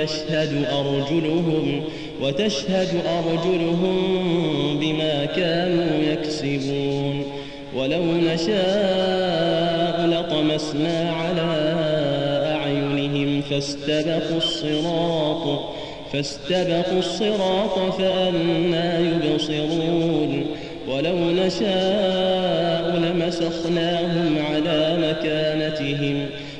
وتشهد أرجلهم وتشهد أرجلهم بما كانوا يكسبون. ولو نشاء لطمسنا على أعينهم فاستبقوا الصراط فاستبقوا الصراط فأنا يبصرون. ولو نشاء لمسخناهم على مكانتهم